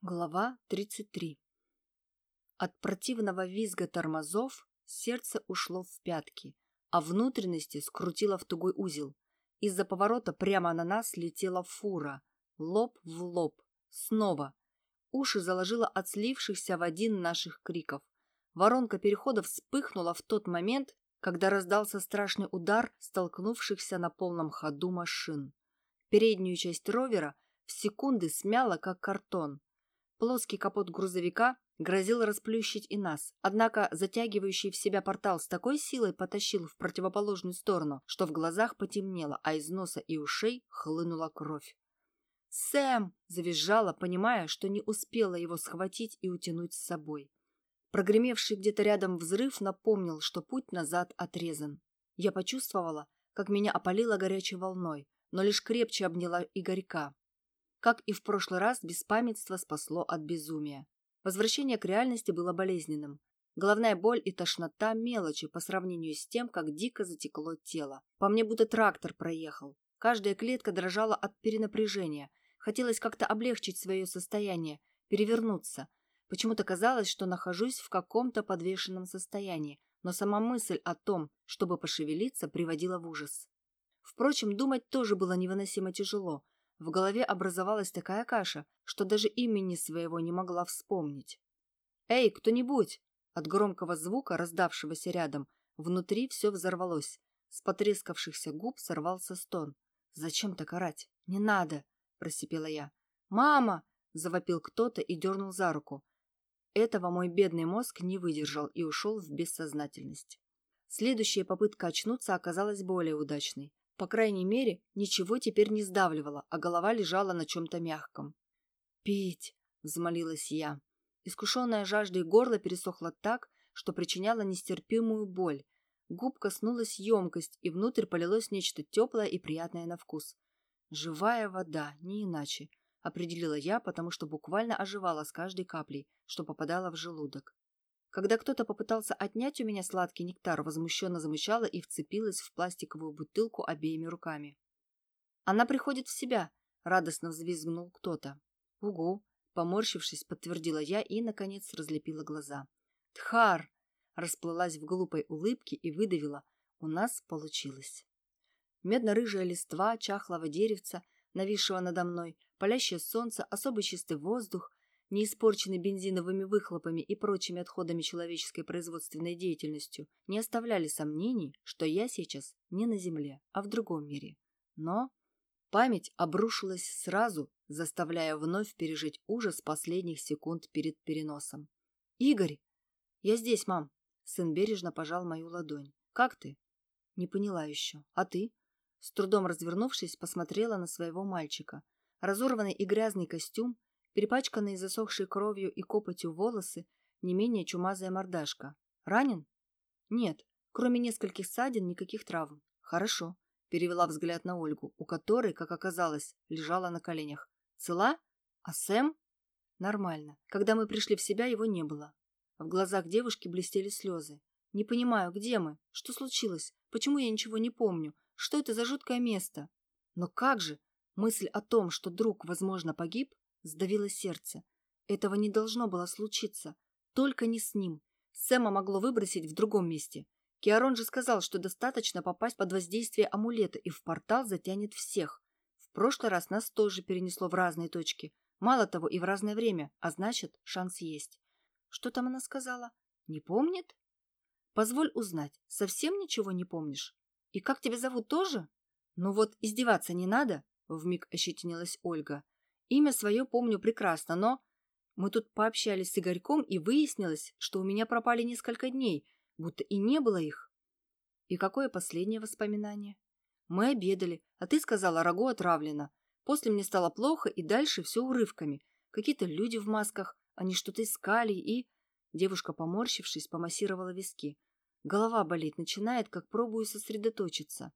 Глава 33 От противного визга тормозов сердце ушло в пятки, а внутренности скрутило в тугой узел. Из-за поворота прямо на нас летела фура. Лоб в лоб. Снова. Уши заложило от слившихся в один наших криков. Воронка перехода вспыхнула в тот момент, когда раздался страшный удар столкнувшихся на полном ходу машин. Переднюю часть ровера в секунды смяло, как картон. Плоский капот грузовика грозил расплющить и нас, однако затягивающий в себя портал с такой силой потащил в противоположную сторону, что в глазах потемнело, а из носа и ушей хлынула кровь. «Сэм!» – завизжала, понимая, что не успела его схватить и утянуть с собой. Прогремевший где-то рядом взрыв напомнил, что путь назад отрезан. Я почувствовала, как меня опалило горячей волной, но лишь крепче обняла Игорька. Как и в прошлый раз, беспамятство спасло от безумия. Возвращение к реальности было болезненным. Головная боль и тошнота – мелочи по сравнению с тем, как дико затекло тело. По мне будто трактор проехал. Каждая клетка дрожала от перенапряжения. Хотелось как-то облегчить свое состояние, перевернуться. Почему-то казалось, что нахожусь в каком-то подвешенном состоянии, но сама мысль о том, чтобы пошевелиться, приводила в ужас. Впрочем, думать тоже было невыносимо тяжело – в голове образовалась такая каша, что даже имени своего не могла вспомнить. «Эй, кто-нибудь!» От громкого звука, раздавшегося рядом, внутри все взорвалось. С потрескавшихся губ сорвался стон. «Зачем так орать? Не надо!» – просипела я. «Мама!» – завопил кто-то и дернул за руку. Этого мой бедный мозг не выдержал и ушел в бессознательность. Следующая попытка очнуться оказалась более удачной. По крайней мере, ничего теперь не сдавливало, а голова лежала на чем-то мягком. «Пить!» – взмолилась я. Искушенная жаждой горло пересохло так, что причиняло нестерпимую боль. Губ коснулась емкость, и внутрь полилось нечто теплое и приятное на вкус. «Живая вода, не иначе», – определила я, потому что буквально оживала с каждой каплей, что попадала в желудок. Когда кто-то попытался отнять у меня сладкий нектар, возмущенно замычала и вцепилась в пластиковую бутылку обеими руками. «Она приходит в себя!» — радостно взвизгнул кто-то. «Угу!» — поморщившись, подтвердила я и, наконец, разлепила глаза. «Тхар!» — расплылась в глупой улыбке и выдавила. «У нас получилось!» Медно-рыжая листва чахлого деревца, нависшего надо мной, палящее солнце, особый чистый воздух, не испорченный бензиновыми выхлопами и прочими отходами человеческой производственной деятельностью, не оставляли сомнений, что я сейчас не на Земле, а в другом мире. Но память обрушилась сразу, заставляя вновь пережить ужас последних секунд перед переносом. «Игорь!» «Я здесь, мам!» Сын бережно пожал мою ладонь. «Как ты?» «Не поняла еще. А ты?» С трудом развернувшись, посмотрела на своего мальчика. Разорванный и грязный костюм, Перепачканные засохшей кровью и копотью волосы, не менее чумазая мордашка. Ранен? Нет, кроме нескольких ссадин, никаких травм. Хорошо. Перевела взгляд на Ольгу, у которой, как оказалось, лежала на коленях. Цела? А Сэм? Нормально. Когда мы пришли в себя, его не было. В глазах девушки блестели слезы. Не понимаю, где мы? Что случилось? Почему я ничего не помню? Что это за жуткое место? Но как же? Мысль о том, что друг, возможно, погиб, Сдавило сердце. Этого не должно было случиться. Только не с ним. Сэма могло выбросить в другом месте. Киарон же сказал, что достаточно попасть под воздействие амулета, и в портал затянет всех. В прошлый раз нас тоже перенесло в разные точки. Мало того, и в разное время, а значит, шанс есть. Что там она сказала? Не помнит? Позволь узнать, совсем ничего не помнишь? И как тебя зовут тоже? Ну вот, издеваться не надо, вмиг ощетинилась Ольга. Имя свое помню прекрасно, но... Мы тут пообщались с Игорьком, и выяснилось, что у меня пропали несколько дней, будто и не было их. И какое последнее воспоминание? Мы обедали, а ты сказала, рагу отравлено. После мне стало плохо, и дальше все урывками. Какие-то люди в масках, они что-то искали, и... Девушка, поморщившись, помассировала виски. Голова болит, начинает, как пробую сосредоточиться.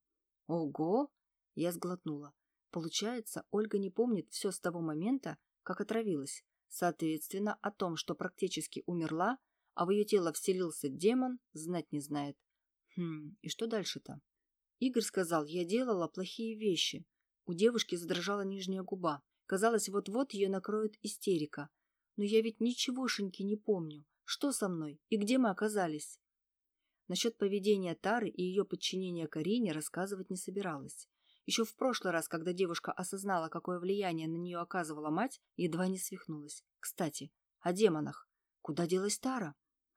Ого! Я сглотнула. Получается, Ольга не помнит все с того момента, как отравилась. Соответственно, о том, что практически умерла, а в ее тело вселился демон, знать не знает. Хм, и что дальше-то? Игорь сказал, я делала плохие вещи. У девушки задрожала нижняя губа. Казалось, вот-вот ее накроет истерика. Но я ведь ничегошеньки не помню. Что со мной и где мы оказались? Насчет поведения Тары и ее подчинения Карине рассказывать не собиралась. Еще в прошлый раз, когда девушка осознала, какое влияние на нее оказывала мать, едва не свихнулась. Кстати, о демонах. Куда делась Тара?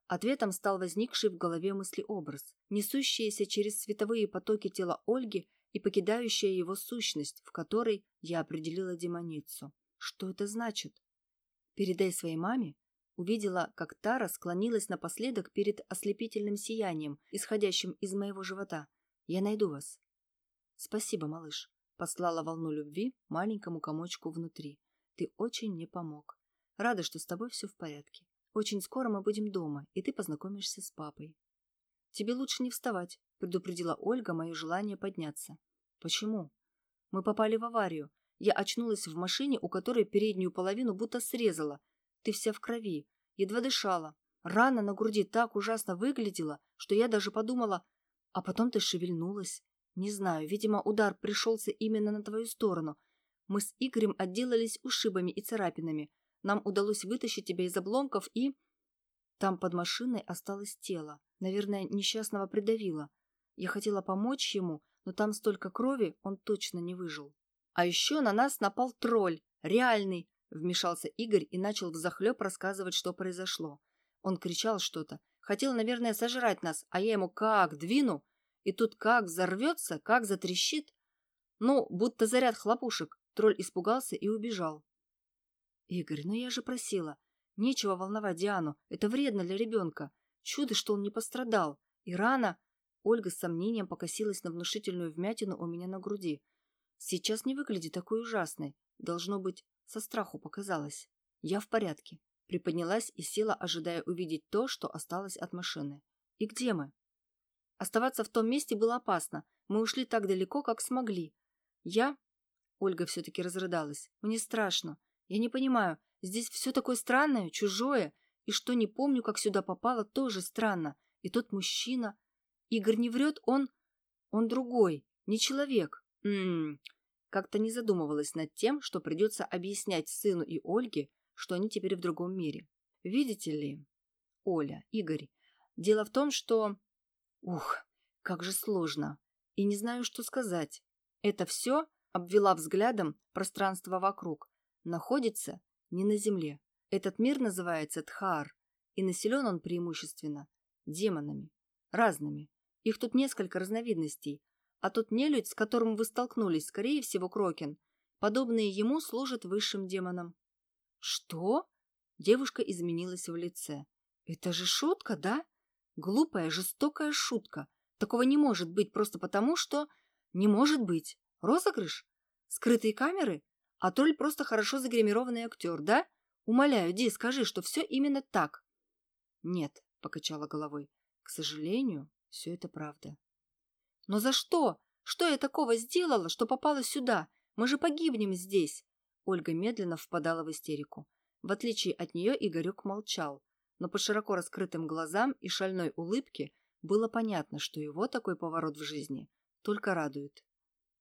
Ответом стал возникший в голове мыслеобраз, несущаяся через световые потоки тела Ольги и покидающая его сущность, в которой я определила демоницу. Что это значит? Передай своей маме, увидела, как Тара склонилась напоследок перед ослепительным сиянием, исходящим из моего живота. Я найду вас. Спасибо, малыш. Послала волну любви маленькому комочку внутри. Ты очень мне помог. Рада, что с тобой все в порядке. Очень скоро мы будем дома, и ты познакомишься с папой. Тебе лучше не вставать, предупредила Ольга мое желание подняться. Почему? Мы попали в аварию. Я очнулась в машине, у которой переднюю половину будто срезала. Ты вся в крови, едва дышала. Рана на груди так ужасно выглядела, что я даже подумала... А потом ты шевельнулась. Не знаю, видимо, удар пришелся именно на твою сторону. Мы с Игорем отделались ушибами и царапинами. Нам удалось вытащить тебя из обломков и... Там под машиной осталось тело. Наверное, несчастного придавило. Я хотела помочь ему, но там столько крови, он точно не выжил. А еще на нас напал тролль, реальный, вмешался Игорь и начал взахлеб рассказывать, что произошло. Он кричал что-то, хотел, наверное, сожрать нас, а я ему как двину, и тут как взорвется, как затрещит. Ну, будто заряд хлопушек. Тролль испугался и убежал. Игорь, ну я же просила. Нечего волновать Диану, это вредно для ребенка. Чудо, что он не пострадал. И рана... Ольга с сомнением покосилась на внушительную вмятину у меня на груди. Сейчас не выглядит такой ужасной. Должно быть, со страху показалось. Я в порядке. Приподнялась и села, ожидая увидеть то, что осталось от машины. И где мы? Оставаться в том месте было опасно. Мы ушли так далеко, как смогли. Я... Ольга все-таки разрыдалась. Мне страшно. Я не понимаю, здесь все такое странное, чужое. И что не помню, как сюда попало, тоже странно. И тот мужчина... Игорь не врет, он... Он другой, не человек. Ммм... Как-то не задумывалась над тем, что придется объяснять сыну и Ольге, что они теперь в другом мире. Видите ли... Оля, Игорь, дело в том, что... Ух, как же сложно. И не знаю, что сказать. Это все, обвела взглядом пространство вокруг, находится не на Земле. Этот мир называется Тхаар, и населен он преимущественно демонами. Разными. Их тут несколько разновидностей. А тот нелюдь, с которым вы столкнулись, скорее всего, Крокин, подобные ему служат высшим демонам. Что? Девушка изменилась в лице. Это же шутка, да? Глупая, жестокая шутка. Такого не может быть просто потому, что... Не может быть. Розыгрыш? Скрытые камеры? А тролль просто хорошо загримированный актер, да? Умоляю, Ди, скажи, что все именно так. Нет, покачала головой. К сожалению, все это правда. Но за что? Что я такого сделала, что попала сюда? Мы же погибнем здесь. Ольга медленно впадала в истерику. В отличие от нее Игорек молчал, но по широко раскрытым глазам и шальной улыбке было понятно, что его такой поворот в жизни только радует.